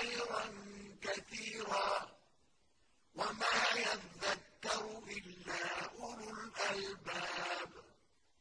خَيْرًا كَثِيرًا ۗ وَمَا يَذَّكَّرُ إِلَّا أُولُو الْأَلْبَابِ.